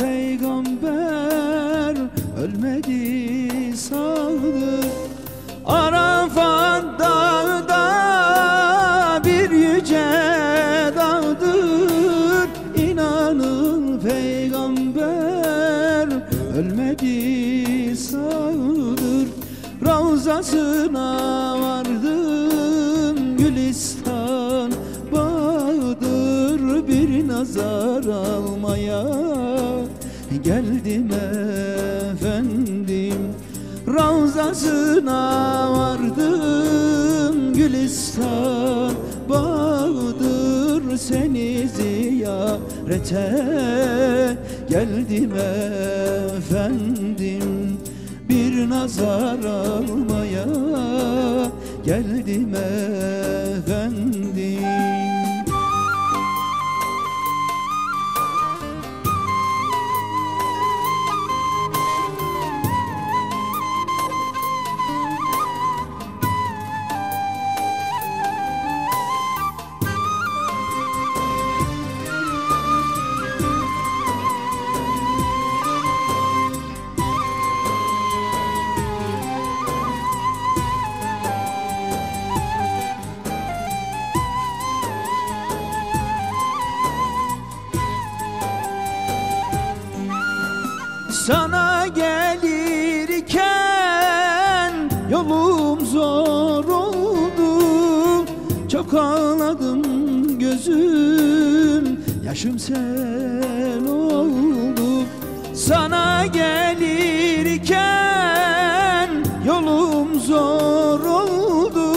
Peygamber ölmedi sağdır Arafat dağda bir yüce dağdır. İnanın peygamber ölmedi sağdır. Ravzasına vardım Gülistan bağdır. Bir nazar almaya geldim efendim. Ravzasına vardım Gülistan bağdır Seni ziyarete. Geldim efendim Bir nazar almaya geldim efendim zor oldu Çok ağladım gözüm. Yaşım sel oldu Sana gelirken yolum zor oldu.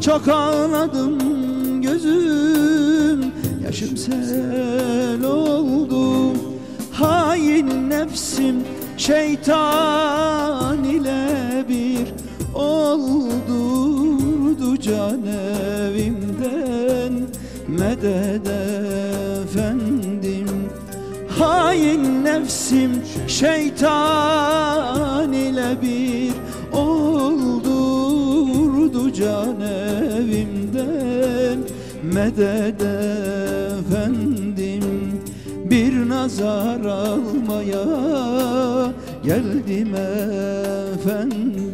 Çok ağladım gözüm yaşım sel oldu. Hain nefsim şeytan ile bir oldurdu can evimden medet efendim. Hain nefsim şeytan ile bir oldurdu can evimden. Medet efendim bir nazar almaya geldim efendim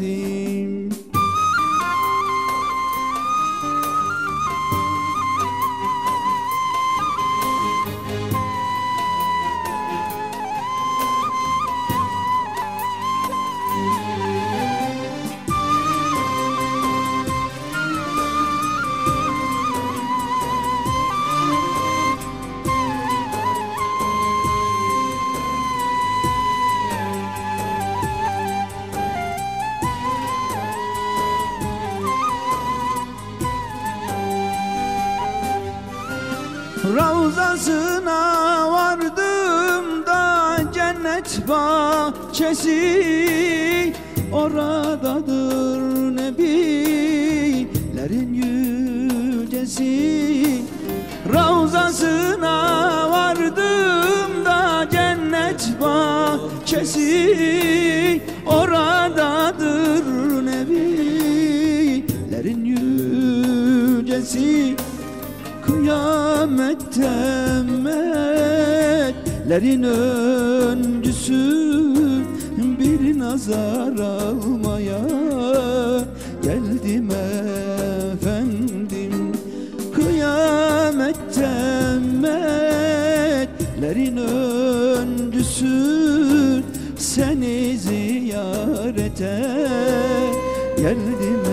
Ravzasına vardım da cennet bahçesi Oradadır nebilerin yücesi. Ravzasına vardım da cennet bahçesi Oradadır nebilerin yücesi Kıyamette meleklerin öncüsü Bir nazar almaya geldim efendim. Kıyamette meleklerin öncüsü Seni ziyarete geldim